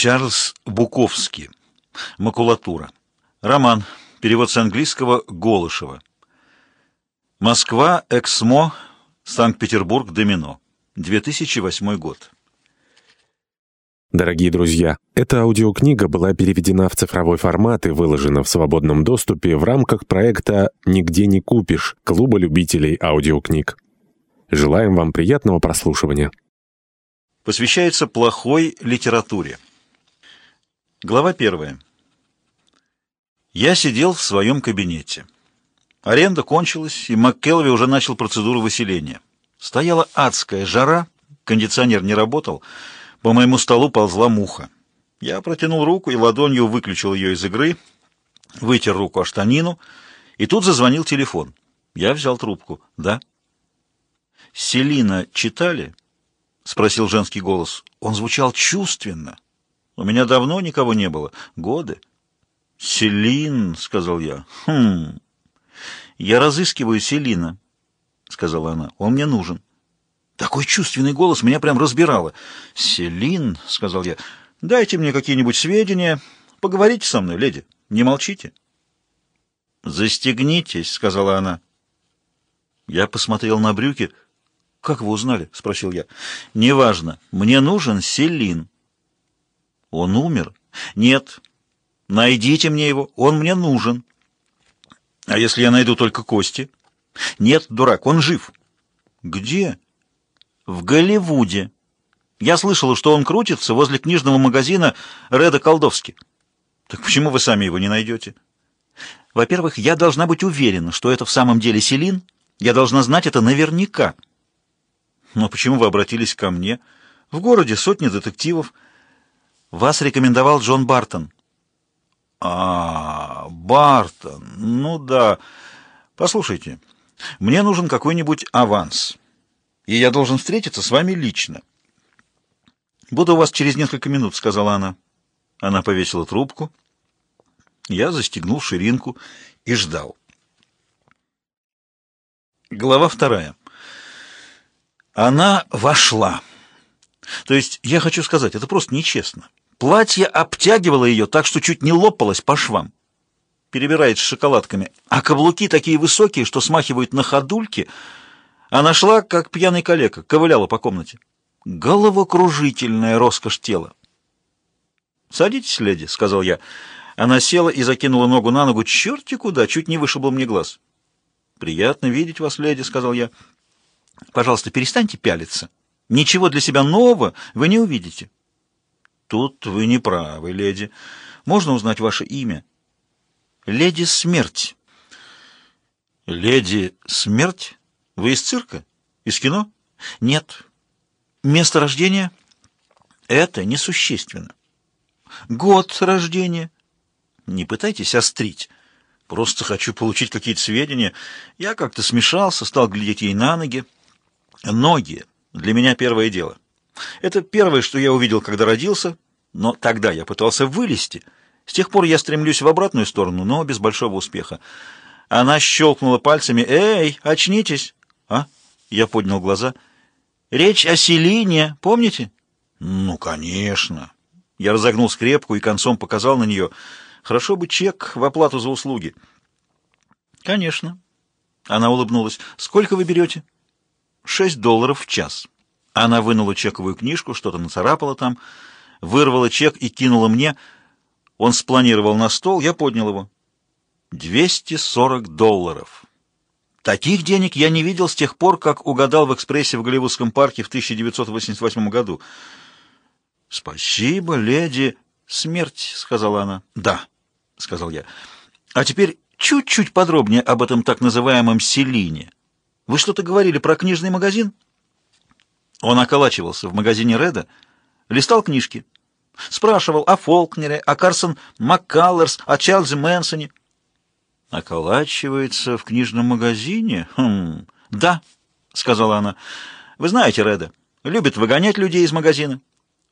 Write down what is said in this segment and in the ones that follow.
Чарльз Буковский. Макулатура. Роман. Перевод с английского Голышева. Москва. Эксмо. Санкт-Петербург. Домино. 2008 год. Дорогие друзья, эта аудиокнига была переведена в цифровой формат и выложена в свободном доступе в рамках проекта «Нигде не купишь» Клуба любителей аудиокниг. Желаем вам приятного прослушивания. Посвящается плохой литературе. Глава первая. Я сидел в своем кабинете. Аренда кончилась, и МакКелви уже начал процедуру выселения. Стояла адская жара, кондиционер не работал, по моему столу ползла муха. Я протянул руку и ладонью выключил ее из игры, вытер руку о штанину, и тут зазвонил телефон. Я взял трубку. «Да?» «Селина читали?» — спросил женский голос. Он звучал чувственно. «У меня давно никого не было. Годы». «Селин», — сказал я. «Хм...» «Я разыскиваю Селина», — сказала она. «Он мне нужен». Такой чувственный голос меня прям разбирало. «Селин», — сказал я, — «дайте мне какие-нибудь сведения. Поговорите со мной, леди. Не молчите». «Застегнитесь», — сказала она. Я посмотрел на брюки. «Как вы узнали?» — спросил я. «Неважно. Мне нужен Селин». «Он умер?» «Нет. Найдите мне его. Он мне нужен». «А если я найду только кости?» «Нет, дурак, он жив». «Где?» в Голливуде. Я слышала, что он крутится возле книжного магазина Реда Колдовски. Так почему вы сами его не найдете? Во-первых, я должна быть уверена, что это в самом деле Селин. Я должна знать это наверняка. Но почему вы обратились ко мне? В городе сотни детективов. Вас рекомендовал Джон Бартон. А, Бартон. Ну да. Послушайте, мне нужен какой-нибудь аванс и я должен встретиться с вами лично. «Буду у вас через несколько минут», — сказала она. Она повесила трубку. Я застегнул ширинку и ждал. Глава вторая. Она вошла. То есть, я хочу сказать, это просто нечестно. Платье обтягивало ее так, что чуть не лопалось по швам. Перебирает с шоколадками. А каблуки такие высокие, что смахивают на ходульки — она шла, как пьяный калека, ковыляла по комнате. Головокружительная роскошь тела. «Садитесь, леди», — сказал я. Она села и закинула ногу на ногу. «Черти куда!» — чуть не вышибло мне глаз. «Приятно видеть вас, леди», — сказал я. «Пожалуйста, перестаньте пялиться. Ничего для себя нового вы не увидите». «Тут вы не правы, леди. Можно узнать ваше имя?» «Леди Смерть». «Леди Смерть?» Вы из цирка? Из кино? Нет. Место рождения? Это несущественно. Год рождения? Не пытайтесь острить. Просто хочу получить какие-то сведения. Я как-то смешался, стал глядеть ей на ноги. Ноги для меня первое дело. Это первое, что я увидел, когда родился, но тогда я пытался вылезти. С тех пор я стремлюсь в обратную сторону, но без большого успеха. Она щелкнула пальцами. «Эй, очнитесь!» «А?» — я поднял глаза. «Речь о Селине, помните?» «Ну, конечно». Я разогнул скрепку и концом показал на нее. «Хорошо бы чек в оплату за услуги». «Конечно». Она улыбнулась. «Сколько вы берете?» «Шесть долларов в час». Она вынула чековую книжку, что-то нацарапала там, вырвала чек и кинула мне. Он спланировал на стол, я поднял его. «Двести сорок долларов». Таких денег я не видел с тех пор, как угадал в экспрессе в Голливудском парке в 1988 году. «Спасибо, леди. Смерть», — сказала она. «Да», — сказал я. «А теперь чуть-чуть подробнее об этом так называемом Селине. Вы что-то говорили про книжный магазин?» Он околачивался в магазине Реда, листал книжки. Спрашивал о Фолкнере, о Карсон Маккаллерс, о Чарльзе Мэнсоне. «Околачивается в книжном магазине? Хм, да», — сказала она. «Вы знаете Реда, любит выгонять людей из магазина.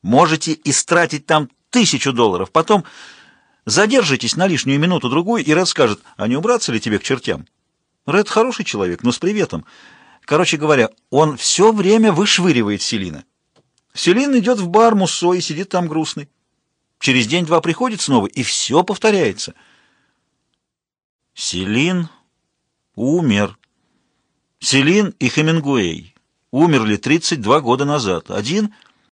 Можете истратить там тысячу долларов, потом задержитесь на лишнюю минуту-другую, и Ред скажет, а не убраться ли тебе к чертям? Ред хороший человек, но с приветом. Короче говоря, он все время вышвыривает Селина. Селин идет в бар Муссо и сидит там грустный. Через день-два приходит снова, и все повторяется. Селин умер. Селин и Хемингуэй умерли 32 года назад. Один